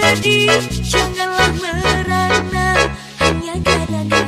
sedih Janganlah merana Hanya karena